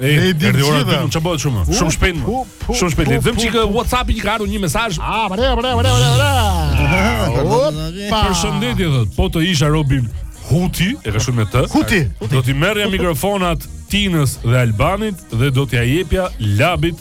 Ej, Ne i dimë erdhi ora gjitha. dytë, çfarë bëhet shumë? Shumë shpejt. më. pu, pu, Shumë shpejt. pu, Lexojmë pu, çikë pu. WhatsApp-i që ka ardhur një mesazh. Ah, bre, bre, bre, bre, bre. Opa. Përshëndetje thot, po të isha Robin Hudi, e ka shumë me të. Hudi. Do t'i merrja mikrofonat Tinës dhe Albanit dhe do t'ja jepja Labit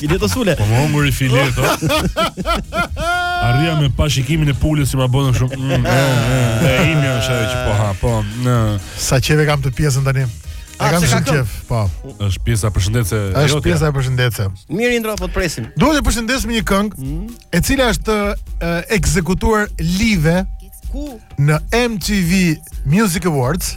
Fileto pule. Po më hëngri fileto. Arria me pa shikimin e pulës që ma bënë shumë. Mm, e, e, e, imi është ajo që po ha, po. Në. Sa qef e kam këtë pjesën tani. A ah, kam shumë qef, po. Është pjesa përshëndetse. Është pjesa e përshëndetse. Mirë Indra, po të presim. Duhet të përshëndes me një këngë, mm. e cila është e, ekzekutuar live në MTV Music Awards.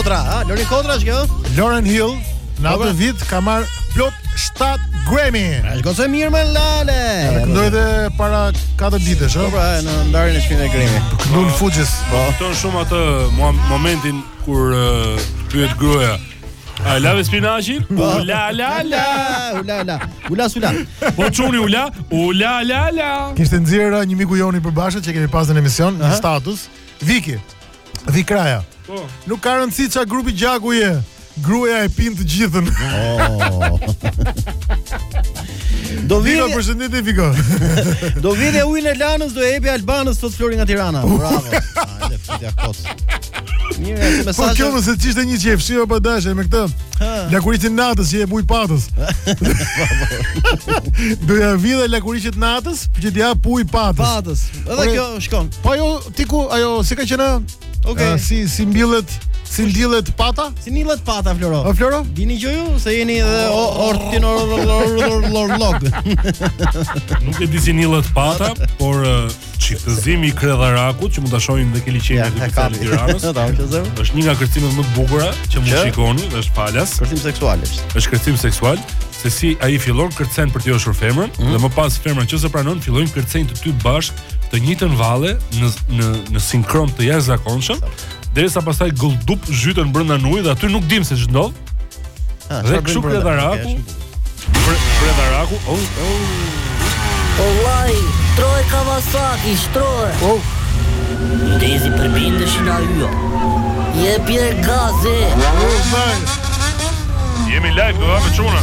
Kodra, ha? Lauren Kodra është kjo? Lauren Hill në atë vit ka marr plot 7 Grammy. Është gocë e mirë më lale. Këndoi edhe para 4 ditësh, ëh. Po pra, në ndarjen e çmimeve Grammy. Këndon Fugees. Po, këndon shumë atë momentin kur pyet gruaja, A lave spinaqin? Ula la la. Ula la. Ula sula. Po çuni ula? Ula la la. Kishte nxjerrë një miku joni i përbashkët që kemi pasur në emision, në status, Viki. Viki Kraja. Po. Nuk ka rëndësi ça grupi gjaku je. Gruaja e pin të gjithën. Oh. Do vijë Fiko përshëndetje Fiko. do vidhja ujin e Lanës do ia jepja Albanës sot Flori nga Tirana. Bravo. Hajde futja kot. Mirë, Po mesazh. kjo mos e kishte një qef, fshiva pa dashje me këtë. Lakuritin natës që e buj patës. Do ja vidhja lakuriqet natës, që t'ja puj patës. Patës. Edhe Ore, kjo shkon. Po ajo ti ku ajo si ka qenë? Okej. Okay. Si si ndillet si ndillet pata? Si ndillet pata Floro? O Floro? Dini gjë ju se jeni edhe ornitolog. Nuk e di si ndillet pata, por çiftëzimi i kredharakut që mund ta shohim dhe ke liqeni i qytetit të Tiranës. Është një nga kërcimet më të bukura që mund të shikoni, është falas. Kërcim seksual është. Është kërcim seksual se si ai fillon kërcen për të joshur femrën mm. dhe më pas femra që se pranon fillojnë kërcen të dy bashkë të njëjtën valle në në në sinkron të jashtëzakonshëm, derisa pastaj gulldup zhyten brenda në ujë dhe aty nuk dim se ç'ndodh. Ah, Dhe çfarë kështu bëjmë brenda? kredharaku, Okej, shumë kre, kredharaku, oh, oh, O vllai, shtroj Kawasaki, shtroj. Oh, Ndezi përmendesh na yjo. je pje gazi. Jemi live do me çuna.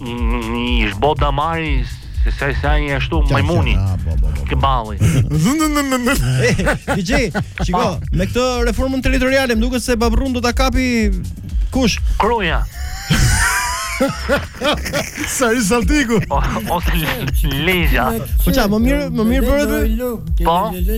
Një ish bo damari Se sa i sa një ashtu majmuni Kë bali Dëgjo, shiko Me këtë reformën territoriale Më duket se Babrrun do ta kapi Kush? Kruja Sa i saltiku Ose Lezha Po qa, më mirë, më mirë bërë dhe? Po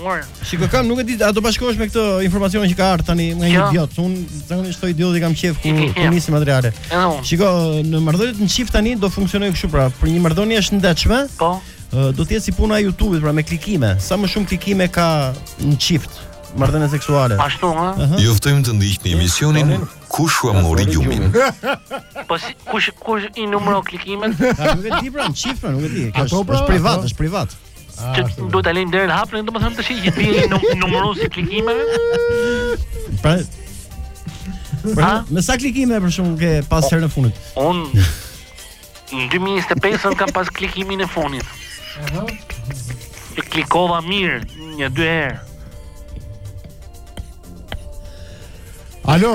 More. Shiko kam, nuk e di, a do bashkohesh me këtë informacion që ka ardhur tani nga një idiot. Un zakonisht këto idiotët i kam qejf ku ku nisin materiale. Shiko, në marrëdhëniet në çift tani do funksionojë kështu pra, për një marrëdhënie të shëndetshme. Po. Do të jetë si puna e YouTube-it pra me klikime. Sa më shumë klikime ka në çift marrëdhënie seksuale. Ashtu, ha? Ju ftojmë të ndiqni emisionin Kush u mori gjumin. Po si kush kush i numëro klikimet? Nuk e di pra, çift pra, nuk e di. Pra, është privat, është privat. Ah, që ashtu. duhet ta lejmë derën hap, domethënë të shihë bie një num- numërues i klikimeve. Pra, pra Ha? me sa klikime për shembull ke pas herën e fundit? Unë në 2025-n kam pas klikimin e fundit. E klikova mirë një dy herë. Alo.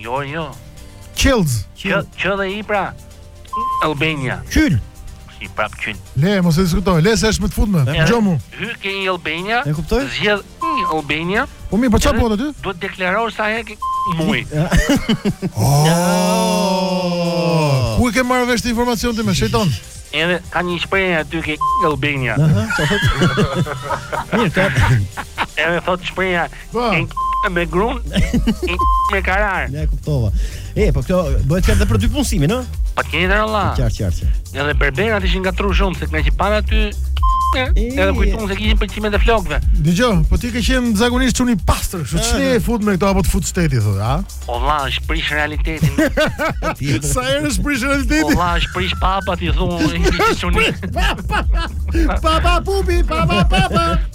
Jo, jo. Qilz. Që që dhe i pra Albania. Qyl. Si prap qyl. Le, mos e diskutoj. Le se është më të futme. Gjo mu. Hy ke e-Albania. E kuptoj? Zgjedh e-Albania. Po mi, po çfarë bo aty? Duhet deklarosh sa herë n'muj. Oh! Ku e ke marrë vesh këtë informacion ti me shejton? Edhe ka një shprehje aty ke e-Albania. Mirë, ka. Edhe thot shprehja Po. Me grun, me karar. Ja e kuptova. E, po kjo bëhet edhe për dypunësimin, ë? Patjetër valla. Qartë, qartë. Edhe berberat ishin ngatruar shumë se nga që para aty edhe kujtuam se kishin prerje të flokëve. Dgjoj, po ti ke qenë zakonisht çun i pastër, kështu që ç'ne je fut me këto apo të fut shteti thotë, a? O vlla, është prish realitetin. Sa herë është prish realitetin? O vlla, është prish papa ti thon, çuni. Papa, papa pupi, papa, papa.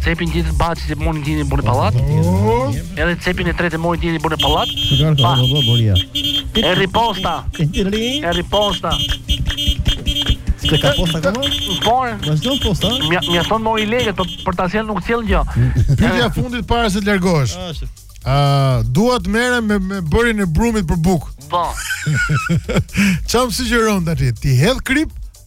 Cepin gjithë të baci se mund t'jeni bërë në pallat Edhe cepin e tretë mund t'jeni bërë në pallat Pa Erri posta Erri posta Se ka posta akoma? Po Vazhdo posta? Mja, mja thonë moj i legët për, për ta sjellë nuk sjellë gjë Pytja e fundit para se të largohesh Uh, dua t'merrem me, me bërjen e brumit për buk Po Ça më sugjeron tani Ti hedh krip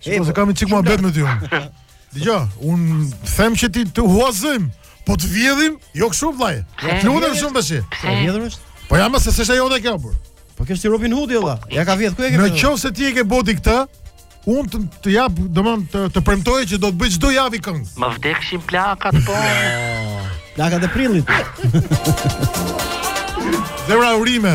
Shikoj se kam një çik muhabet me ty. Dgjoj, un them që t'i huazojm, po të vjedhim, jo kështu vllai. Të lutem shumë tash. E vjedhur është? Po jam se s'është ajo dhe kjo por. Po kjo është Robin Hood valla. Ja ka vjedh ku e ke? Në qoftë se ti e ke hobi këtë, un të, të jap, domthon të, të premtoj që do të bëj çdo javë këngë. Ma vdekshin plakat po. Plakat e prillit. Zemra urime.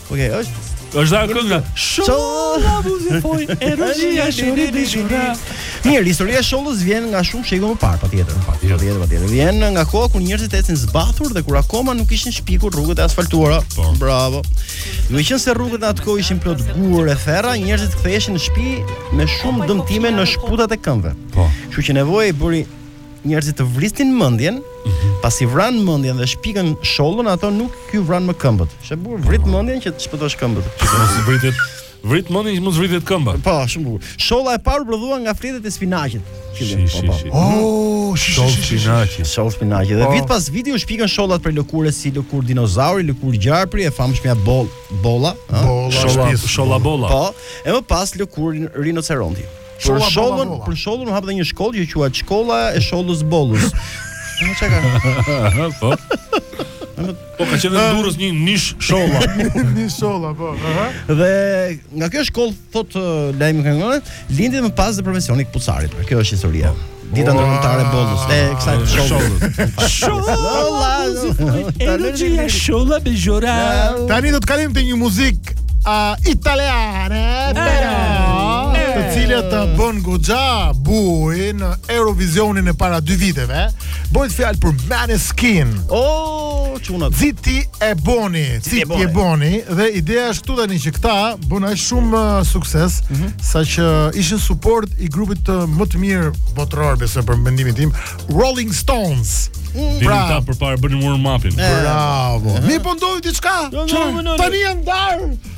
Okej, okay, është është ajo kënga. Sholla buzi foj energjia shuri di shura. Mirë, historia e Shollës vjen nga shumë shekuj më parë, patjetër. Patjetër, patjetër. Vjen nga koha kur njerëzit ecnin zbathur dhe kur akoma nuk ishin shpikur rrugët e asfaltuara. Po. Bravo. Meqenëse rrugët në atë kohë ishin plot gurë e ferra, njerëzit ktheheshin në shtëpi me shumë dëmtime në shputat e këmbëve. Po. Kështu që nevoja i bëri njerëzit të vrisnin mendjen, mhm. pasi vranë mendjen dhe shpikën shollën, ato nuk i vranë më këmbët. Shumë bukur, vrit mendjen që të shpëtosh këmbët. Që mos i vritet Vrit mendjen që mos vritet këmba. Po, shumë bukur. Sholla e parë u prodhua nga fletët e spinaqit. Shi, shi, po, po. shi. Oh, shi, shi, shi, shi. Shollë spinaqi. Dhe po. vit pas viti u shpikën shollat prej lëkure si lëkurë dinozauri, lëkurë gjarpri e famshmja boll, bolla, sholla, sholla bolla. Po, e më pas lëkurë rinoceronti. Për shollën, për shollën u hap dhe një shkollë që quhet Shkolla e Shollës Bollës. Më çka? Po. Po ka qenë në Durrës një nish sholla. Një sholla, po. Aha. Dhe nga kjo shkollë thotë lajmi këngëtar, lindi më pas dhe profesioni i këpucarit. Pra, Kjo është historia. Dita ndërkombëtare e bollës. E kësaj, të shollës. Sholla. Energjia sholla me gjora. Tani do të kalojmë te një muzikë a italiane, pero të cilët bënë goxha buj në Eurovisionin e para dy viteve, bëhet fjalë për Maneskin. Oh, çunat. Zitti e buoni, zitti e buoni dhe ideja është këtu tani që këta bënë aq shumë uh, sukses mm -hmm. sa që ishin suport i grupit të uh, më të mirë botëror besoj për mendimin tim, Rolling Stones. Mm pra, ata përpara bënë warm upin. Bravo. Mirëpo ndodhi diçka. Tani janë ndarë.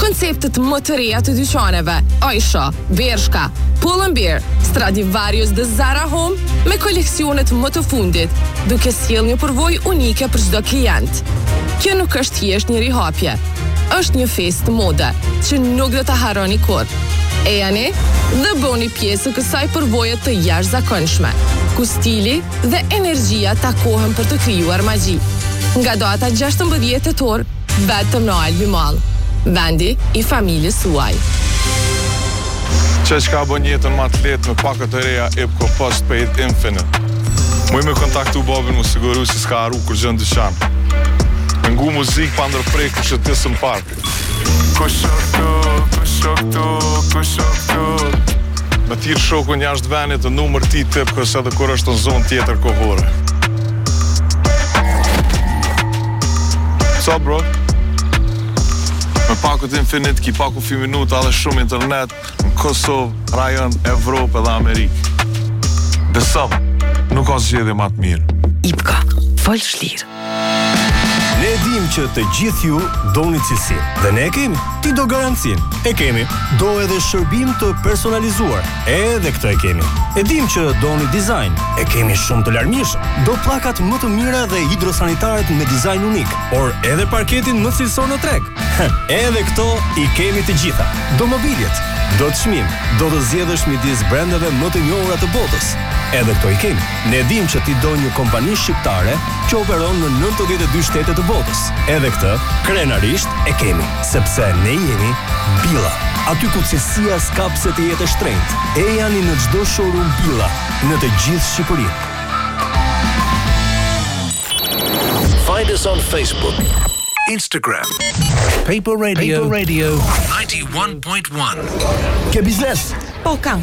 Konceptet më të reja të dyqaneve, Oysho, Bershka, Pull and Bear, Stradivarius dhe Zara Home me koleksionet më të fundit, duke sjellë një përvojë unike për çdo klient. Kjo nuk është thjesht një rihapje, është një festë mode që nuk do ta harroni kurrë. Ejani dhe bëhuni pjesë e kësaj përvoje të jashtëzakonshme, ku stili dhe energjia takohen për të krijuar magji. Nga data 16 tetor, Vetëm në Albi Mall, vendi i familjes tuaj. Qe çka e bën jetën ma të letë me pakot e reja Ipko Postpaid Infinite Muj me kontaktu babin mu siguru si s'ka arru kurgjë në dyqan Me ngu muzikë pa ndërpre kur shëtis në park Kush o këtu, kush o këtu, kush o këtu Me thirrë shokun jashtë venit në numër t'ti t'Ipkos edhe kur është në zonë tjetër kohore So bro? Me pakot Infinit, ki pa kufi minuta dhe shumë internet në Kosovë, Rajon, Evropë dhe Amerikë. Besom, nuk ka zgjedhje ma t'mirë. Ipko, fol shlirë. Ne dim që të gjithë ju doni cilësi dhe ne e kemi. Ti do garancinë. E kemi. Do edhe shërbim të personalizuar. Edhe këtë e kemi. E dimë që doni dizajn, e kemi shumë të larmishëm. Do pllakat më të mira dhe hidrosanitaret me dizajn unik, por edhe parketin më cilësor në treg. Edhe këto i kemi të gjitha. Do mobiljet, do çmim, do të zgjedhësh midis brendeve më të njohura të botës. Edhe këto i kemi. Ne dimë që ti do një kompani shqiptare që operon në 92 shtete të botës. Edhe këtë krenarisht e kemi. Sepse ne jemi Bila, aty ku cilësia s'ka pse të jetë e shtrenjtë. Ejani në çdo showroom Bila në të gjithë Shqipërinë. Find us on Facebook, Instagram, Paper Radio, Paper Radio 91.1. Ke biznes? Po kam.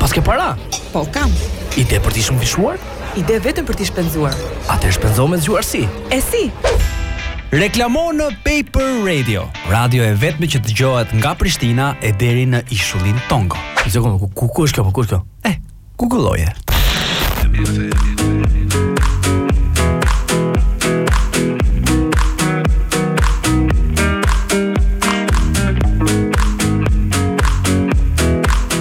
Paske para? Po kam. Ide për t'i shumëfishuar? Ide vetëm për t'i shpenzuar. Atëherë shpenzo me zgjuarsi. E si? Reklamo në Paper Radio, radio e vetme që dëgjohet nga Prishtina e deri në ishullin Tongo. Një sekundë, ku, ku, ku është kjo, po, ku është kjo? Eh, Google-oje.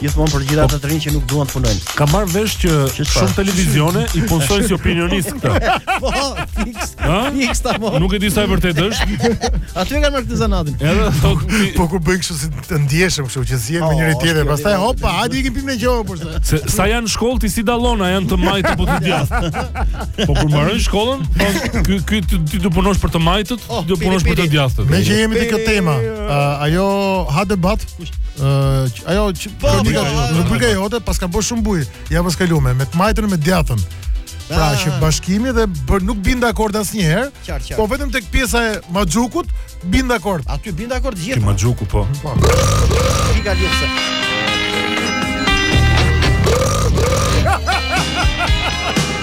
gjithmonë për gjithë ata të rinj që nuk duan të punojnë. Kam marrë vesh që shumë televizione i punësojnë si opinionistë këta. Po, fiks. Fiks ta mo. Nuk e di sa e vërtetë është. Aty e kanë marrë këtë zanatin. Edhe po, po ku bën kështu si të ndjeshëm kështu që zihen me njëri oh, tjetrin, pastaj hopa, hajde ikim pimë ndonjë gjë por se. Sa janë në shkollë ti si dallon a janë të majtë apo të djathtë. Po kur mbarojnë shkollën, po ky ky ti do punosh për të majtët, oh, do punosh për të djathtët. Me që jemi te kjo tema, ajo a debat uh, ajo që po, po, po, liga jote paska bërë shumë bujë. Ja me ka lu me të majtën e me djathtën. Pra ah. që bashkimi dhe për nuk bijnë dakord asnjëherë. Po vetëm tek pjesa e Maxhukut bijnë dakord. Aty bijnë dakord gjithë. Ti Maxhuku po. Po. Liga Lukse.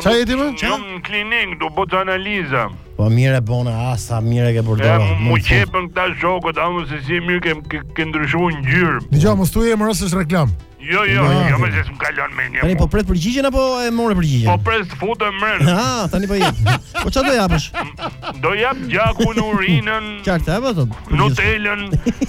Ça, je ti mo? Jam në klinikë, do bëj analiza. Po mirë e bone, a, sa mirë e ke për dora. E, mu qepen këta shokët, a, se s'je mirë ke, ke, ke ndryshu ngjyrë. Në gjë, mos tu e më rësë është reklam. Jo, jo, jo, jo, më zesë më kalon me një. Tani po pret përgjigjen apo e more përgjigjen? Po pres të futë e mërë. Ha, tani po jetë. Po qa do japësh? Do japë gjakun e urinën. Qartë, e po të? Në telën.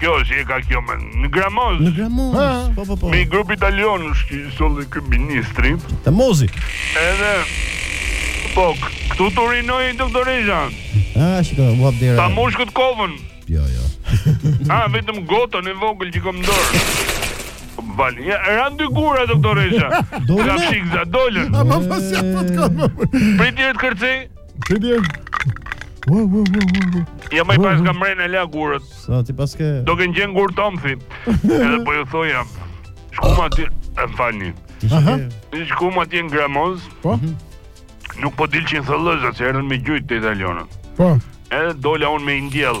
Kjo si e ka kjo më në Gramoz. Në Gramoz. Po po po. Me grup italian është që solli ky ministri. Te Mozi. Edhe po këtu të rinoi doktoresha. Ah, shiko, u hap dera. Ta mush krejt kovën. Jo, jo. ah, vetëm gotën e vogël që kam dorë. Vani, ja, ran dy gura, doktoresha. Dolën? Ja shiko, dolën. A, më pas ja, po të kam. Prit të kërcej? Ti di. Ua ua ua ua. Ja më pas kam rënë la gurët. Sa tipa ske? Do të gjen gur tomfi. Edhe po ju thoj jam. Shkuma aty, e falni. Aha. Shkuma aty në Gramoz. Po. Mhm. Nuk po dilçin thëllëzat, se erdhën me gjujt te italianët. Po. Edhe dola unë me indiell.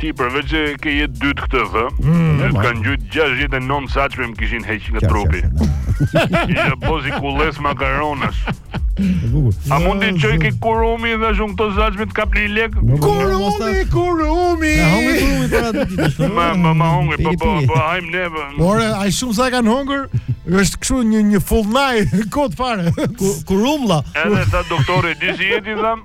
Ti përveç që ke jetë dytë këtë vë, mm, të kanë gjujt 69 saçme më kishin heq nga trupi. Isha bo si kullesë makaronash. A mund të çoj ke Kurumi dhe shes këto saçme të kap një lek? Kurumi, Kurumi. Ja hongër Kurumi para dy ditësh. Ma ma ma hongër, po po, po hajm ne. Po. Ore, ai shumë sa kanë hongër, është kështu një një full night kot fare. Kurumlla. Edhe tha doktori di si jeti dham.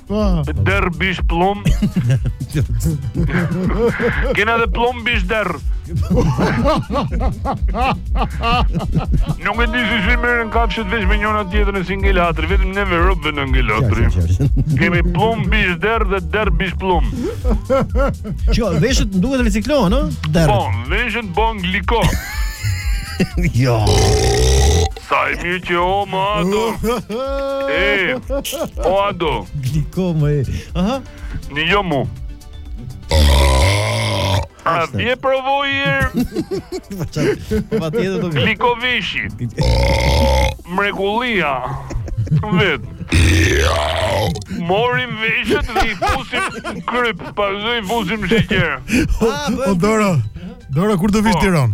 Po. Derr bisht plumb. Kena dhe plumb bisht derr. Nuk e di si si merren kafshët vesh me njëra tjetrën e s'i ngel hatri, vetëm ne rrobve na ngel hatri. Kemi plumb bisht derr dhe derr bisht plumb. Jo, veshët duhet riciklohen, ë? Derr. Po, veshët bon gliko. jo. Sa e mirë që o me ado E O ado Gliko më e Aha Një jo mu A do e provoj e Patjetër të Gliko veshi Mrekullia Vet Marrim veshët dhe i fusim kryp, Pa dhe i fusim sheqer O dora Dora kur të vish po. tiron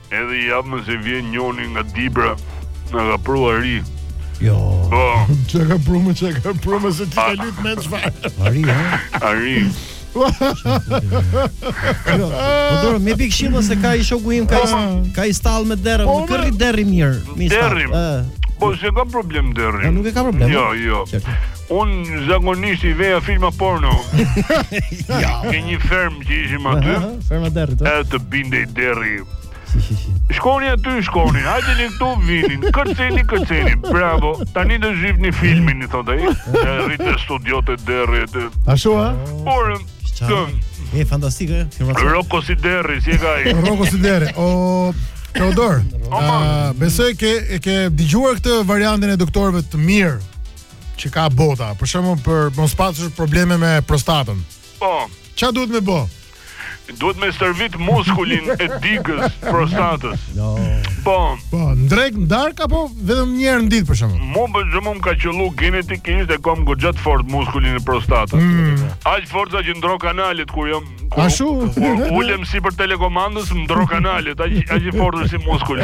Edhe i javë më se vjen njoni nga Dibra Na ka pru ari Jo Po Që ka pru më që ka pru më se ti ka lyt me të Ari, ha? Ari Po do me bo shim ose ka i shoku im ka i, po, ka i stall me derrë, po, kërri derri mirë, me stall. Derri. Po s'e ka problem derri. Nuk e ka problem. Jo, jo. Un zakonisht i vija filma porno. ja. Ke një fermë që ishim aty. Ferma e derrit. Po. Edhe të bindej derri. Shkoni aty, shkoni. Hajde ne këtu vini. Kërceni, kërceni. Bravo. Tani do xhironi filmin, i thotë ai. Rri në studio të derri aty. A shu ha? Por Këm. E fantastike, ferma. Roko si derri, si e ka ai. Roko si derri. O Teodor, besoj ke ke dëgjuar këtë variantin e doktorëve të mirë që ka bota, për shembull për mos pasur probleme me prostatën. Po. Çfarë duhet me bë? duhet me stërvit muskulin e digës prostatës. No. Po. Po, në drekë në darkë apo vetëm një herë në ditë për shembull? Mu për shembull më ka qëllu genetikisht e kam goxha të fort muskulin e prostatës. Mm. Aq fort sa që ndrroj kanalet kur jam Ashtu. Ulem sipër telekomandës, ndrroj kanalet, aq aq i fortë si muskul.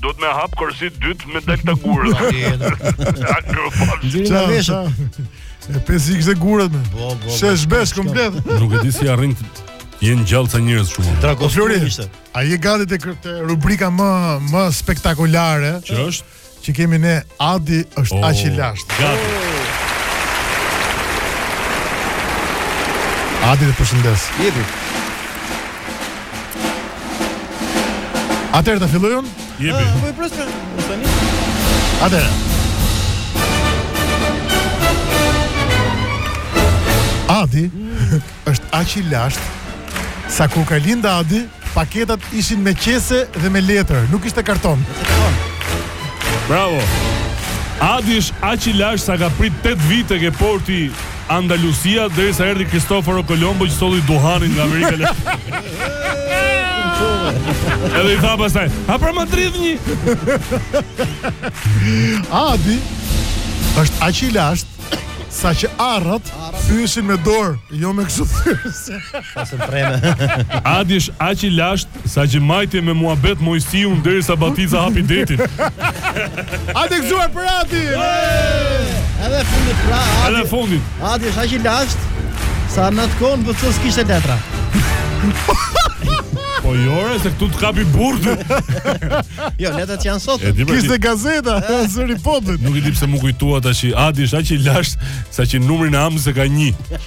Do të me hap korsi dytë me dalë të gurë. Nxirë nga vesha. E pesë ikë dhe gurët me. Po, po. Se zbesh komplet. Nuk e di si arrin të jenë gjallë të njërës shumë. Trako Flori, a je gati të kërte rubrika më, më spektakulare? Që është? Që kemi ne, Adi është oh, aqë i lashtë. Gati. Adi dhe përshëndes. Jeti. Atëherë të filloj unë? Jepi. Po i pres me të qeshur. Atëherë. Adi mm. është aq i lashtë sa kur ka lind Adi, paketat ishin me qese dhe me letër, nuk ishte karton. Bravo. Adi është aq i lashtë sa ka prit 8 vite ke porti Andalusia derisa erdhi Kristoforo Kolombo që solli duhanin nga Amerika e Edhe i tha pastaj, ha pra më dridhni. Adi është aq i lashtë sa që arrat thyheshin me dorë, jo me kështu thyes. Pasën preme. Adi është aq i lashtë Sa që mbajti me muhabet Mojsiun derisa batica hapi detin. A të gëzuar për Adin! Edhe fundit pra, Adi, Edhe fundit. Adi është aq i lashtë, sa në atë kohë në WC s'kishte letra. Po jo ore, jo, se këtu të kap burgu. jo, letrat që janë sot. Kishte dhe gazeta, e, Zëri i Popullit. Nuk e di pse m'u kujtua që Adi është aq i lashtë, sa që numrin e amzës e ka një.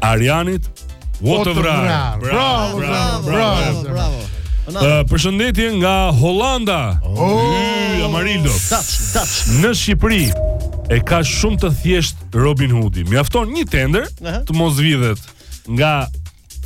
Arjanit Po të vrarë. Bravo, bravo, bravo, bravo. Uh, përshëndetje nga Holanda. Oh, Yy, Amarildo. Touch, touch. Në Shqipëri e ka shumë të thjeshtë Robin Hoodi. Mjafton një tender Aha. të mos vidhet nga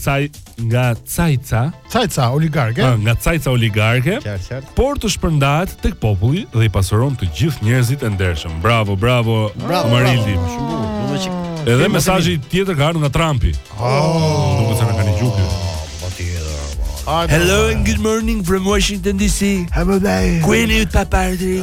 ca nga ca, ca Ca, ca oligarkë. Ëh, nga ca, ca oligarkë. Qartë, qartë. Por të shpërndahet tek populli dhe i pasuron të gjithë njerëzit e ndershëm. Bravo, bravo, Bravo, Amarildo. bravo, Shumë bukur. Domethënë që edhe mesazhi tjetër ka ardhur nga Trumpi. Oh, duket se na kanë gjuki. Hello and good morning from Washington DC. Hello there. Queen you papardri.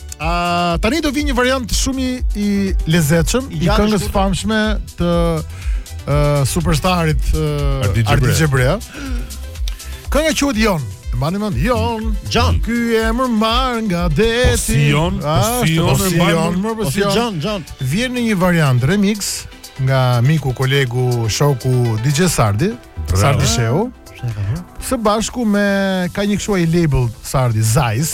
A tani do vi një variant shumë i, i lezetshëm i ja, këngës së famshme të uh, superstarit uh, Ardit Gjebrea. Kënga quhet Jon. E mbani mend Jon. Jon. Ky emër marrë nga deti. Po si Jon, po si Jon, po si Jon, po, po si Jon, Jon. Vjen në një variant remix nga miku, kolegu, shoku DJ Sardi, Sardi Sheu. Së bashku me ka një kështu ai label Sardi Zajs.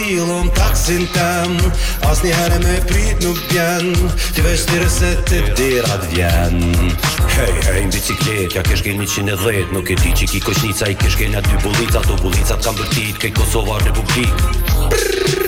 Fillon taksin tem Asnjëherë me prit nuk bjen Ti veç thirre se të dirat vjen Hej, hej, në biciklet Ja kesh geni qine dhejt Nuk e di që ki koshnica I kesh geni aty bulica Do bulica të kam bërtit Krejt Kosova Republik Prrrr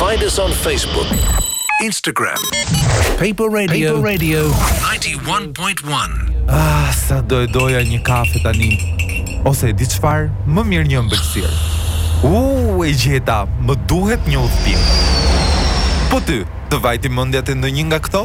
Find us on Facebook, Instagram, Paper Radio, Paper Radio 91.1. Ah, sa do e doja një kafe tani. Ose di çfarë, më mirë një ëmbëlsirë. Uuu, e gjeta, më duhet një udhëtim. Po ty, të vajti mendja te ndonjë nga këto?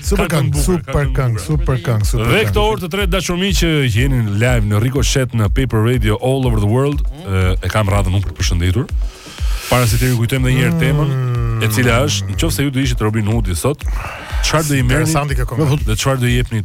Super këngë, super këngë, super këngë, super këngë. Dhe këtë orë të tretë të dashur miq që jeni live në Ricochet në Paper Radio All Over The World, mm. e kam radhën unë për të përshëndetur. Para se të rikujtojmë edhe një herë temën, mm. e cila është, nëse ju do ishit Robin Hood sot, çfarë do i merrni? Interesante kjo Dhe çfarë do i jepni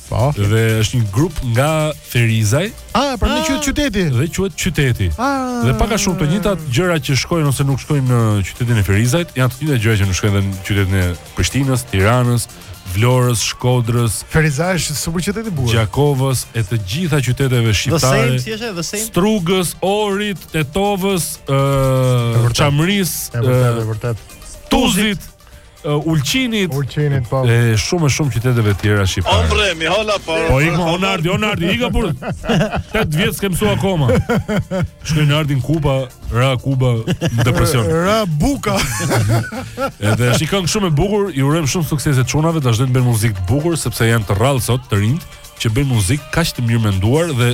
Po. Dhe është një grup nga Ferizaj. Ah, pra në qytet qyteti. Dhe quhet qyteti. Ah. Dhe pak a shumë të njëjtat gjëra që shkojnë ose nuk shkojnë në qytetin e Ferizajt, janë të njëjtat gjëra që nuk shkojnë edhe në qytetin e Prishtinës, Tiranës, Vlorës, Shkodrës. Ferizaj është super qytet i bukur. Gjakovës e të gjitha qyteteve shqiptare. The same, the same. Strugës, Ohrit, Tetovës, ë, Çamërisë, ë, vërtet, vërtet. Tuzit, uh, Ulqinit, Ulqinit, po. e shumë e shumë qyteteve tjera shqiptare. Ombre, mi hola po. Po ik më o Nardi, o Nardi, ika por 8 vjet s'ke mësuar akoma. Shkoi Nardi në Kuba, ra Kuba në depresion. Ra buka. Edhe është një këngë shumë e bukur, i urojmë shumë suksese çunave, të vazhdojnë të bëjnë muzikë të bukur sepse janë të rrallë sot të rinjtë që bëjnë muzikë kaq të mirëmenduar dhe